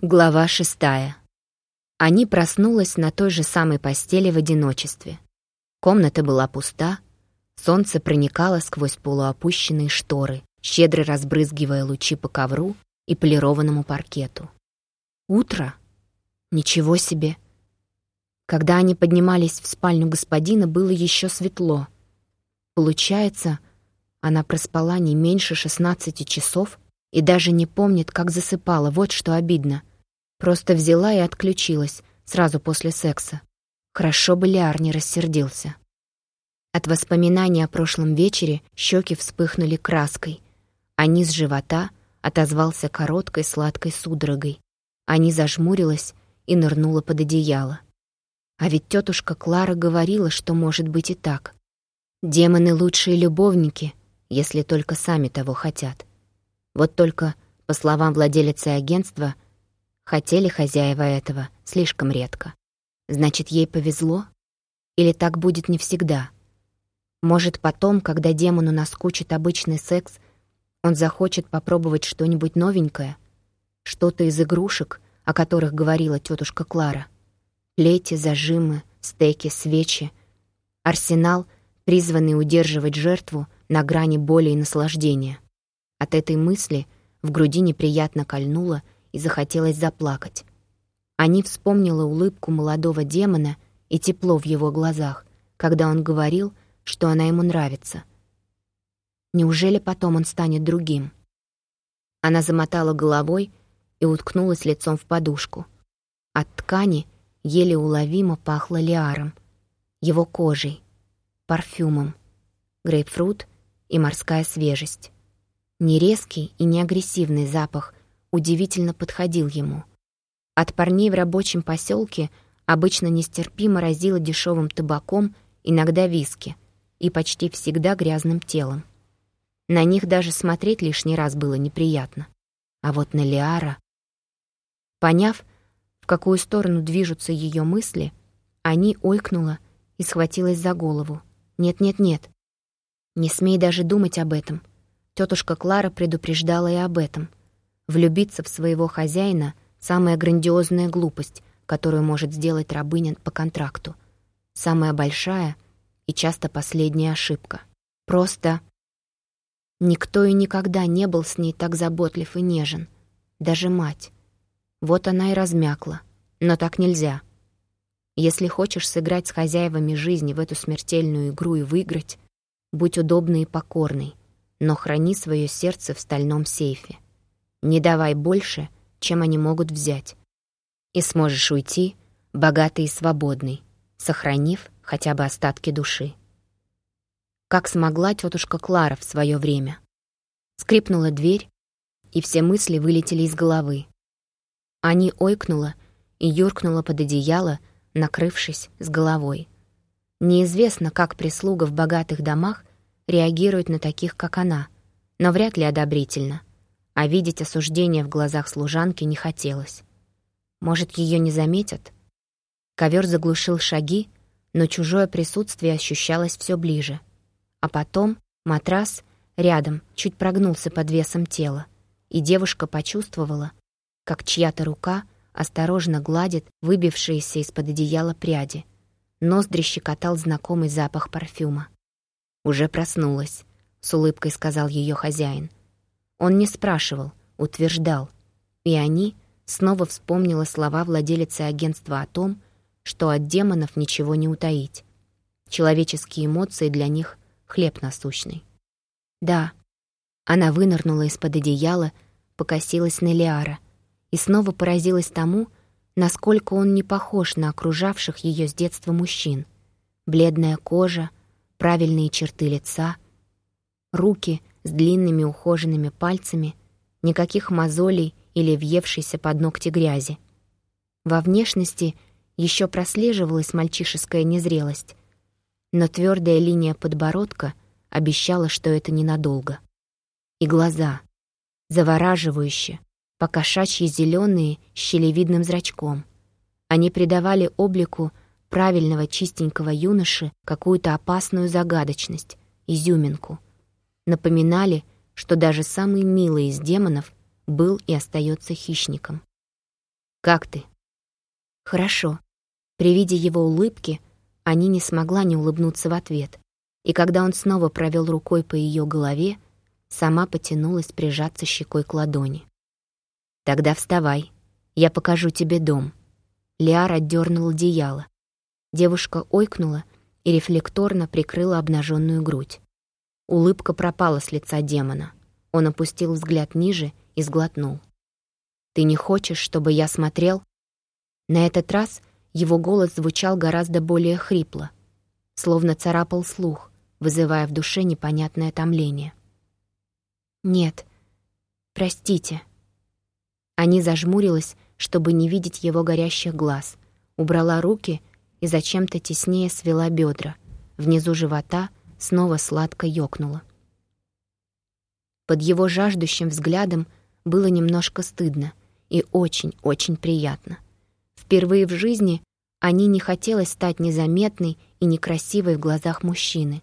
Глава шестая. Они проснулась на той же самой постели в одиночестве. Комната была пуста, солнце проникало сквозь полуопущенные шторы, щедро разбрызгивая лучи по ковру и полированному паркету. Утро? Ничего себе! Когда они поднимались в спальню господина, было еще светло. Получается, она проспала не меньше 16 часов и даже не помнит, как засыпала, вот что обидно. Просто взяла и отключилась, сразу после секса. Хорошо бы Лиар не рассердился. От воспоминаний о прошлом вечере щеки вспыхнули краской, а низ живота отозвался короткой сладкой судорогой. Ани зажмурилась и нырнула под одеяло. А ведь тетушка Клара говорила, что может быть и так. Демоны — лучшие любовники, если только сами того хотят. Вот только, по словам владелицы агентства, Хотели хозяева этого слишком редко. Значит, ей повезло? Или так будет не всегда? Может, потом, когда демону наскучит обычный секс, он захочет попробовать что-нибудь новенькое? Что-то из игрушек, о которых говорила тетушка Клара. Плети, зажимы, стеки, свечи. Арсенал, призванный удерживать жертву на грани боли и наслаждения. От этой мысли в груди неприятно кольнуло — и захотелось заплакать. Ани вспомнила улыбку молодого демона и тепло в его глазах, когда он говорил, что она ему нравится. Неужели потом он станет другим? Она замотала головой и уткнулась лицом в подушку. От ткани еле уловимо пахло лиаром, его кожей, парфюмом, грейпфрут и морская свежесть. Не резкий и не агрессивный запах, удивительно подходил ему. От парней в рабочем поселке обычно нестерпимо разило дешевым табаком, иногда виски, и почти всегда грязным телом. На них даже смотреть лишний раз было неприятно. А вот на Лиара... Поняв, в какую сторону движутся ее мысли, Ани ойкнула и схватилась за голову. «Нет-нет-нет. Не смей даже думать об этом. Тетушка Клара предупреждала и об этом. Влюбиться в своего хозяина — самая грандиозная глупость, которую может сделать рабыня по контракту. Самая большая и часто последняя ошибка. Просто никто и никогда не был с ней так заботлив и нежен. Даже мать. Вот она и размякла. Но так нельзя. Если хочешь сыграть с хозяевами жизни в эту смертельную игру и выиграть, будь удобной и покорной, но храни свое сердце в стальном сейфе. Не давай больше, чем они могут взять. И сможешь уйти, богатый и свободный, сохранив хотя бы остатки души. Как смогла тетушка Клара в свое время. Скрипнула дверь, и все мысли вылетели из головы. Ани ойкнула и юркнула под одеяло, накрывшись с головой. Неизвестно, как прислуга в богатых домах реагирует на таких, как она, но вряд ли одобрительно а видеть осуждение в глазах служанки не хотелось. Может, ее не заметят? Ковер заглушил шаги, но чужое присутствие ощущалось все ближе. А потом матрас рядом чуть прогнулся под весом тела, и девушка почувствовала, как чья-то рука осторожно гладит выбившиеся из-под одеяла пряди. Ноздри щекотал знакомый запах парфюма. «Уже проснулась», — с улыбкой сказал ее хозяин. Он не спрашивал, утверждал. И они снова вспомнила слова владелицы агентства о том, что от демонов ничего не утаить. Человеческие эмоции для них — хлеб насущный. Да, она вынырнула из-под одеяла, покосилась на Лиара и снова поразилась тому, насколько он не похож на окружавших ее с детства мужчин. Бледная кожа, правильные черты лица, руки с длинными ухоженными пальцами, никаких мозолей или въевшейся под ногти грязи. Во внешности еще прослеживалась мальчишеская незрелость, но твердая линия подбородка обещала, что это ненадолго. И глаза, завораживающие, покошачьи зеленые с щелевидным зрачком. Они придавали облику правильного чистенького юноши какую-то опасную загадочность, изюминку — напоминали, что даже самый милый из демонов был и остается хищником. «Как ты?» «Хорошо». При виде его улыбки Ани не смогла не улыбнуться в ответ, и когда он снова провел рукой по ее голове, сама потянулась прижаться щекой к ладони. «Тогда вставай, я покажу тебе дом». Лиар отдернул одеяло. Девушка ойкнула и рефлекторно прикрыла обнаженную грудь. Улыбка пропала с лица демона. Он опустил взгляд ниже и сглотнул. «Ты не хочешь, чтобы я смотрел?» На этот раз его голос звучал гораздо более хрипло, словно царапал слух, вызывая в душе непонятное томление. «Нет, простите». Ани зажмурилась, чтобы не видеть его горящих глаз, убрала руки и зачем-то теснее свела бедра. Внизу живота снова сладко ёкнуло. Под его жаждущим взглядом было немножко стыдно и очень-очень приятно. Впервые в жизни Ани не хотелось стать незаметной и некрасивой в глазах мужчины.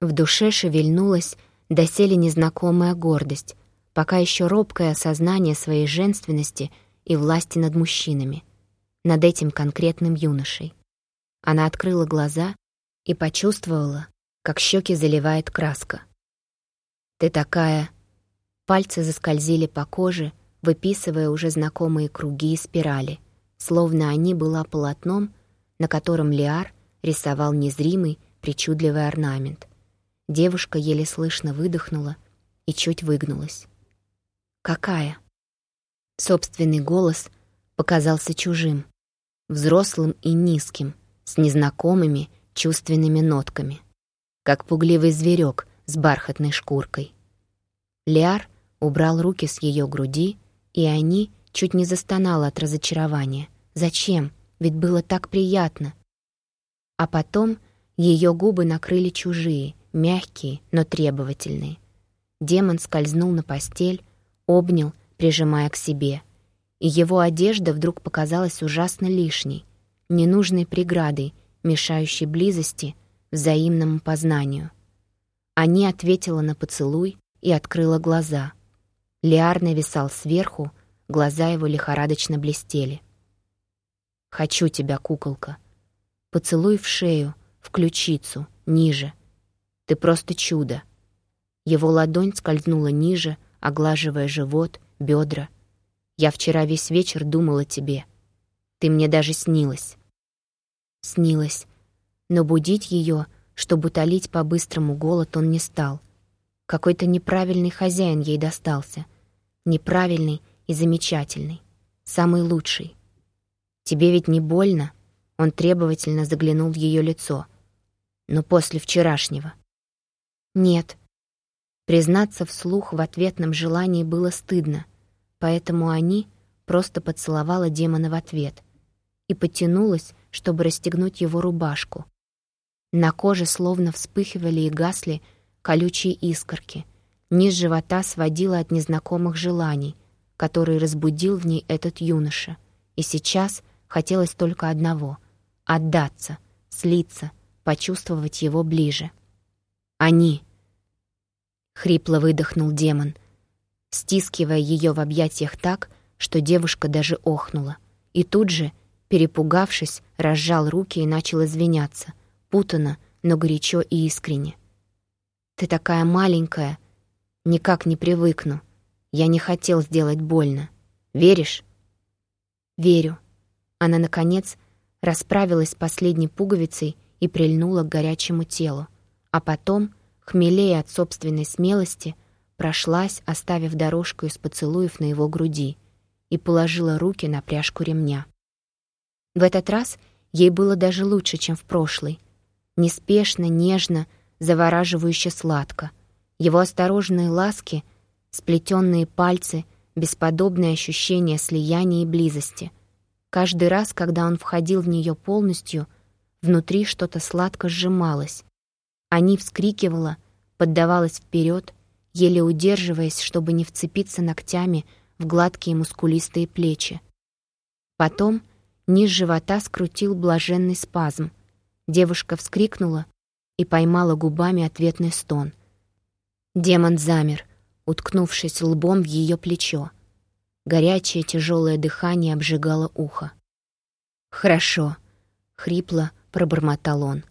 В душе шевельнулась доселе незнакомая гордость, пока еще робкое осознание своей женственности и власти над мужчинами, над этим конкретным юношей. Она открыла глаза и почувствовала, как щеки заливает краска. «Ты такая...» Пальцы заскользили по коже, выписывая уже знакомые круги и спирали, словно они была полотном, на котором Лиар рисовал незримый, причудливый орнамент. Девушка еле слышно выдохнула и чуть выгнулась. «Какая?» Собственный голос показался чужим, взрослым и низким, с незнакомыми чувственными нотками, как пугливый зверек с бархатной шкуркой. Лиар убрал руки с ее груди, и они чуть не застонала от разочарования. Зачем? Ведь было так приятно. А потом ее губы накрыли чужие, мягкие, но требовательные. Демон скользнул на постель, обнял, прижимая к себе. И его одежда вдруг показалась ужасно лишней, ненужной преградой, мешающей близости, взаимному познанию. Они ответила на поцелуй и открыла глаза. Лиар нависал сверху, глаза его лихорадочно блестели. «Хочу тебя, куколка. Поцелуй в шею, в ключицу, ниже — ты просто чудо». Его ладонь скользнула ниже, оглаживая живот, бедра. «Я вчера весь вечер думала о тебе. Ты мне даже снилась». Снилась. Но будить ее, чтобы утолить по-быстрому голод, он не стал. Какой-то неправильный хозяин ей достался. Неправильный и замечательный. Самый лучший. «Тебе ведь не больно?» Он требовательно заглянул в ее лицо. «Но после вчерашнего». Нет. Признаться вслух в ответном желании было стыдно, поэтому они просто поцеловала демона в ответ и потянулась, чтобы расстегнуть его рубашку. На коже словно вспыхивали и гасли колючие искорки. Низ живота сводила от незнакомых желаний, которые разбудил в ней этот юноша. И сейчас хотелось только одного — отдаться, слиться, почувствовать его ближе. Они. Хрипло выдохнул демон, стискивая ее в объятиях так, что девушка даже охнула. И тут же, перепугавшись, разжал руки и начал извиняться, путано, но горячо и искренне. «Ты такая маленькая, никак не привыкну. Я не хотел сделать больно. Веришь?» «Верю». Она, наконец, расправилась с последней пуговицей и прильнула к горячему телу а потом, хмелея от собственной смелости, прошлась, оставив дорожку из поцелуев на его груди, и положила руки на пряжку ремня. В этот раз ей было даже лучше, чем в прошлый. Неспешно, нежно, завораживающе сладко. Его осторожные ласки, сплетенные пальцы, бесподобное ощущение слияния и близости. Каждый раз, когда он входил в нее полностью, внутри что-то сладко сжималось, Ани вскрикивала, поддавалась вперед, еле удерживаясь, чтобы не вцепиться ногтями в гладкие мускулистые плечи. Потом низ живота скрутил блаженный спазм. Девушка вскрикнула и поймала губами ответный стон. Демон замер, уткнувшись лбом в ее плечо. Горячее тяжелое дыхание обжигало ухо. «Хорошо», — хрипло пробормотал он.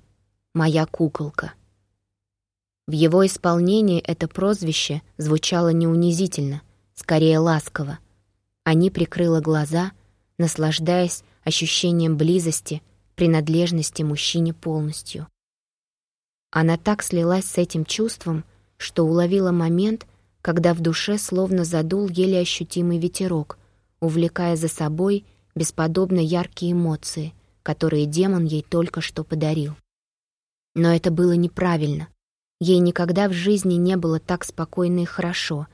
«Моя куколка». В его исполнении это прозвище звучало не унизительно, скорее ласково. Они прикрыла глаза, наслаждаясь ощущением близости, принадлежности мужчине полностью. Она так слилась с этим чувством, что уловила момент, когда в душе словно задул еле ощутимый ветерок, увлекая за собой бесподобно яркие эмоции, которые демон ей только что подарил. Но это было неправильно. Ей никогда в жизни не было так спокойно и хорошо,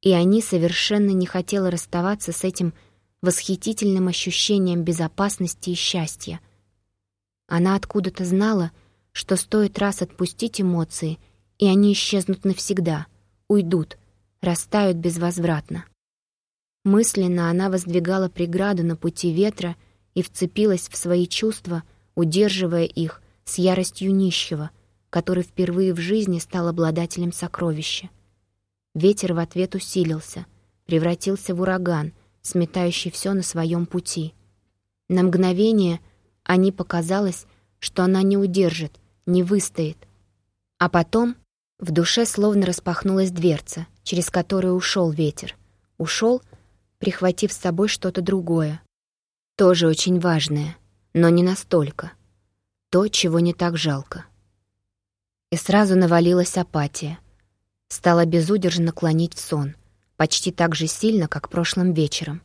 и они совершенно не хотела расставаться с этим восхитительным ощущением безопасности и счастья. Она откуда-то знала, что стоит раз отпустить эмоции, и они исчезнут навсегда, уйдут, растают безвозвратно. Мысленно она воздвигала преграду на пути ветра и вцепилась в свои чувства, удерживая их с яростью нищего, который впервые в жизни стал обладателем сокровища. Ветер в ответ усилился, превратился в ураган, сметающий все на своем пути. На мгновение они показалось, что она не удержит, не выстоит. А потом в душе словно распахнулась дверца, через которую ушел ветер. Ушел, прихватив с собой что-то другое. Тоже очень важное, но не настолько. То, чего не так жалко. И сразу навалилась апатия. Стала безудержно клонить в сон, почти так же сильно, как прошлым вечером.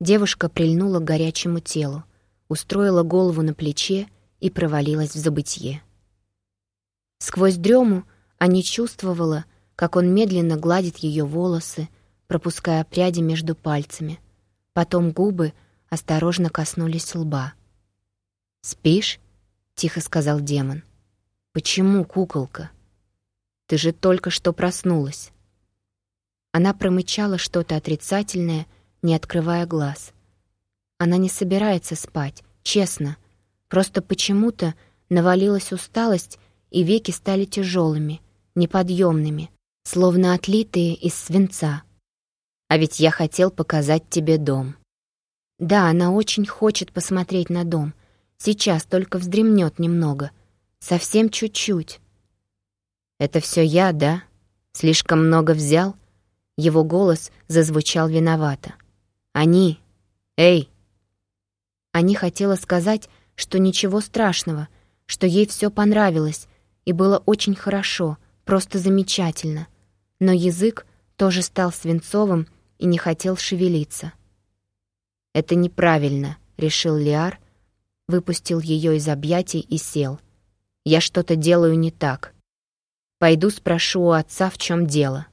Девушка прильнула к горячему телу, устроила голову на плече и провалилась в забытье. Сквозь дрему Аня чувствовала, как он медленно гладит ее волосы, пропуская пряди между пальцами. Потом губы осторожно коснулись лба. «Спишь?» — тихо сказал демон. «Почему, куколка? Ты же только что проснулась». Она промычала что-то отрицательное, не открывая глаз. Она не собирается спать, честно. Просто почему-то навалилась усталость, и веки стали тяжелыми, неподъемными, словно отлитые из свинца. А ведь я хотел показать тебе дом. Да, она очень хочет посмотреть на дом. Сейчас только вздремнет немного. Совсем чуть-чуть. Это все я, да? Слишком много взял? Его голос зазвучал виновато. Они. Эй! Они хотела сказать, что ничего страшного, что ей все понравилось, и было очень хорошо, просто замечательно. Но язык тоже стал свинцовым и не хотел шевелиться. «Это неправильно», — решил Лиар, выпустил ее из объятий и сел. «Я что-то делаю не так. Пойду спрошу у отца, в чем дело».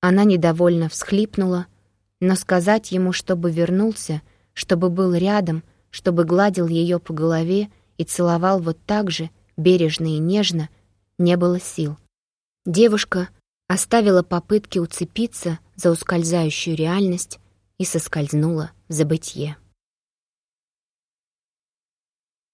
Она недовольно всхлипнула, но сказать ему, чтобы вернулся, чтобы был рядом, чтобы гладил ее по голове и целовал вот так же, бережно и нежно, не было сил. Девушка оставила попытки уцепиться за ускользающую реальность и соскользнула в забытье.